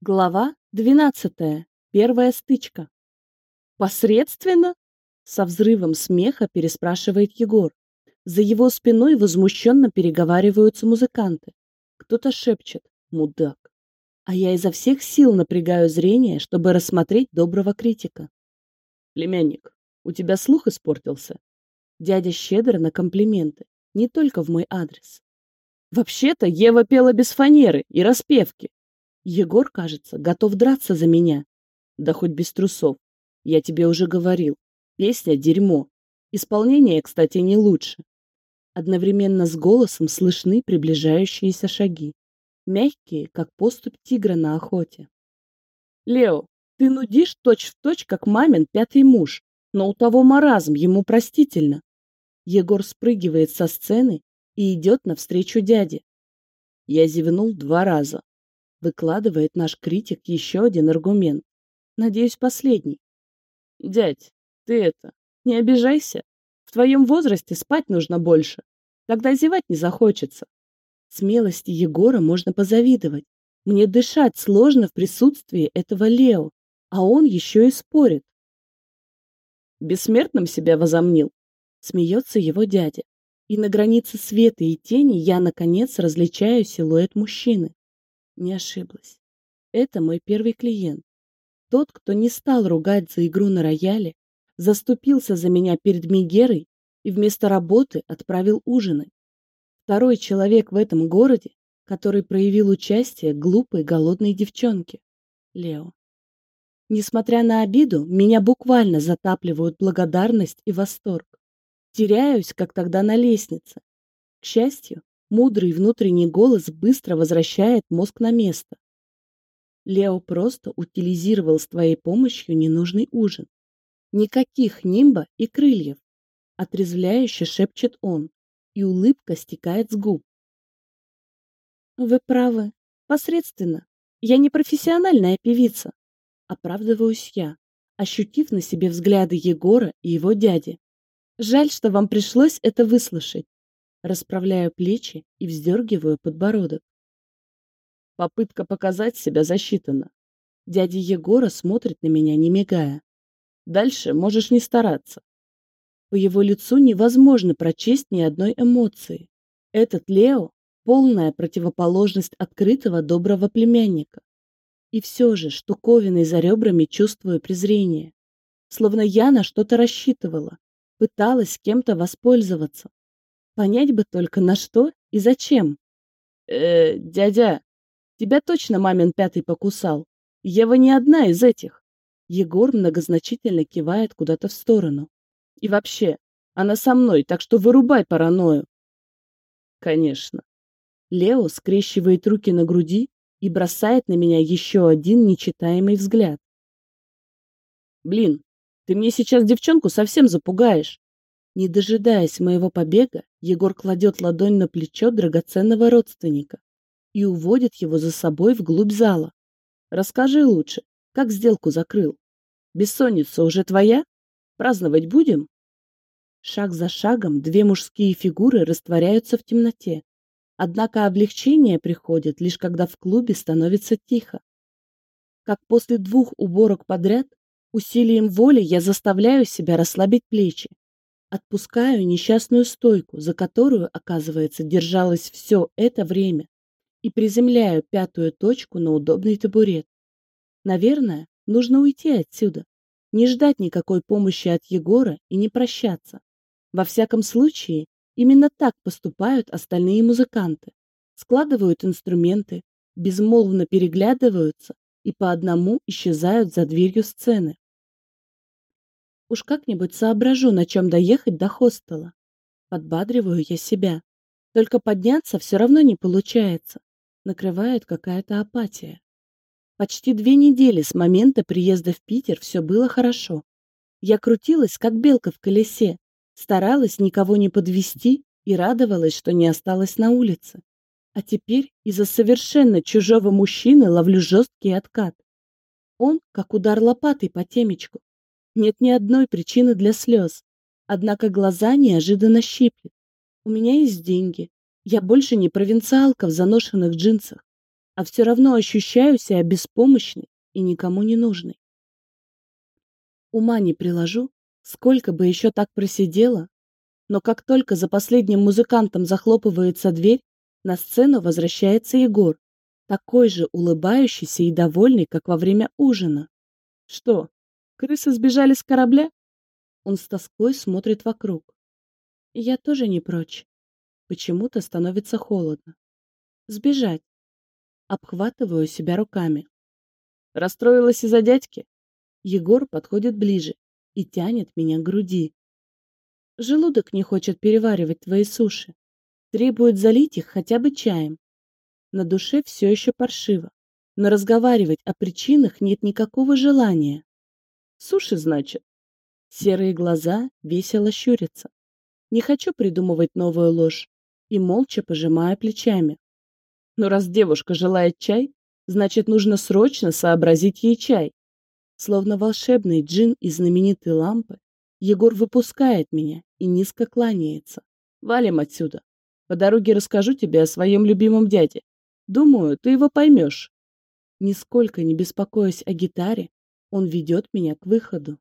Глава двенадцатая. Первая стычка. «Посредственно?» — со взрывом смеха переспрашивает Егор. За его спиной возмущенно переговариваются музыканты. Кто-то шепчет «мудак». А я изо всех сил напрягаю зрение, чтобы рассмотреть доброго критика. «Племянник, у тебя слух испортился?» Дядя щедр на комплименты, не только в мой адрес. «Вообще-то Ева пела без фанеры и распевки. Егор, кажется, готов драться за меня. Да хоть без трусов. Я тебе уже говорил. Песня — дерьмо. Исполнение, кстати, не лучше. Одновременно с голосом слышны приближающиеся шаги. Мягкие, как поступь тигра на охоте. Лео, ты нудишь точь-в-точь, точь, как мамин пятый муж, но у того маразм, ему простительно. Егор спрыгивает со сцены и идет навстречу дяде. Я зевнул два раза. Выкладывает наш критик еще один аргумент. Надеюсь, последний. Дядь, ты это, не обижайся. В твоем возрасте спать нужно больше. Тогда зевать не захочется. Смелости Егора можно позавидовать. Мне дышать сложно в присутствии этого Лео, а он еще и спорит. Бессмертным себя возомнил. Смеется его дядя. И на границе света и тени я, наконец, различаю силуэт мужчины. Не ошиблась. Это мой первый клиент. Тот, кто не стал ругать за игру на рояле, заступился за меня перед Мегерой и вместо работы отправил ужинать. Второй человек в этом городе, который проявил участие глупой голодной девчонке. Лео. Несмотря на обиду, меня буквально затапливают благодарность и восторг. Теряюсь, как тогда на лестнице. К счастью, Мудрый внутренний голос быстро возвращает мозг на место. Лео просто утилизировал с твоей помощью ненужный ужин. Никаких нимба и крыльев. Отрезвляюще шепчет он, и улыбка стекает с губ. Вы правы. Посредственно. Я не профессиональная певица. Оправдываюсь я, ощутив на себе взгляды Егора и его дяди. Жаль, что вам пришлось это выслушать. Расправляю плечи и вздергиваю подбородок. Попытка показать себя засчитана. Дядя Егора смотрит на меня, не мигая. Дальше можешь не стараться. По его лицу невозможно прочесть ни одной эмоции. Этот Лео — полная противоположность открытого доброго племянника. И все же штуковиной за ребрами чувствую презрение. Словно я на что-то рассчитывала, пыталась кем-то воспользоваться. Понять бы только на что и зачем. Э, дядя, тебя точно мамин пятый покусал. Ева не одна из этих. Егор многозначительно кивает куда-то в сторону. И вообще, она со мной, так что вырубай паранойю. Конечно. Лео скрещивает руки на груди и бросает на меня еще один нечитаемый взгляд. Блин, ты мне сейчас девчонку совсем запугаешь. Не дожидаясь моего побега, Егор кладет ладонь на плечо драгоценного родственника и уводит его за собой вглубь зала. Расскажи лучше, как сделку закрыл? Бессонница уже твоя? Праздновать будем? Шаг за шагом две мужские фигуры растворяются в темноте. Однако облегчение приходит лишь когда в клубе становится тихо. Как после двух уборок подряд, усилием воли я заставляю себя расслабить плечи Отпускаю несчастную стойку, за которую, оказывается, держалось все это время, и приземляю пятую точку на удобный табурет. Наверное, нужно уйти отсюда, не ждать никакой помощи от Егора и не прощаться. Во всяком случае, именно так поступают остальные музыканты. Складывают инструменты, безмолвно переглядываются и по одному исчезают за дверью сцены. Уж как-нибудь соображу, на чем доехать до хостела. Подбадриваю я себя. Только подняться все равно не получается. Накрывает какая-то апатия. Почти две недели с момента приезда в Питер все было хорошо. Я крутилась, как белка в колесе, старалась никого не подвести и радовалась, что не осталась на улице. А теперь из-за совершенно чужого мужчины ловлю жесткий откат. Он, как удар лопатой по темечку, нет ни одной причины для слез. Однако глаза неожиданно щиплет. У меня есть деньги. Я больше не провинциалка в заношенных джинсах. а все равно ощущаю себя беспомощной и никому не нужной. Ума не приложу, сколько бы еще так просидела, но как только за последним музыкантом захлопывается дверь, на сцену возвращается Егор, такой же улыбающийся и довольный, как во время ужина. Что, крысы сбежали с корабля? Он с тоской смотрит вокруг. Я тоже не прочь. Почему-то становится холодно. Сбежать. Обхватываю себя руками. Расстроилась из-за дядьки? Егор подходит ближе и тянет меня к груди. Желудок не хочет переваривать твои суши. Требует залить их хотя бы чаем. На душе все еще паршиво, но разговаривать о причинах нет никакого желания. Суши, значит? Серые глаза весело щурятся. Не хочу придумывать новую ложь и молча пожимая плечами. Но раз девушка желает чай, значит, нужно срочно сообразить ей чай. Словно волшебный джин из знаменитой лампы, Егор выпускает меня и низко кланяется. Валим отсюда. По дороге расскажу тебе о своем любимом дяде. Думаю, ты его поймешь. Нисколько не беспокоясь о гитаре, он ведет меня к выходу.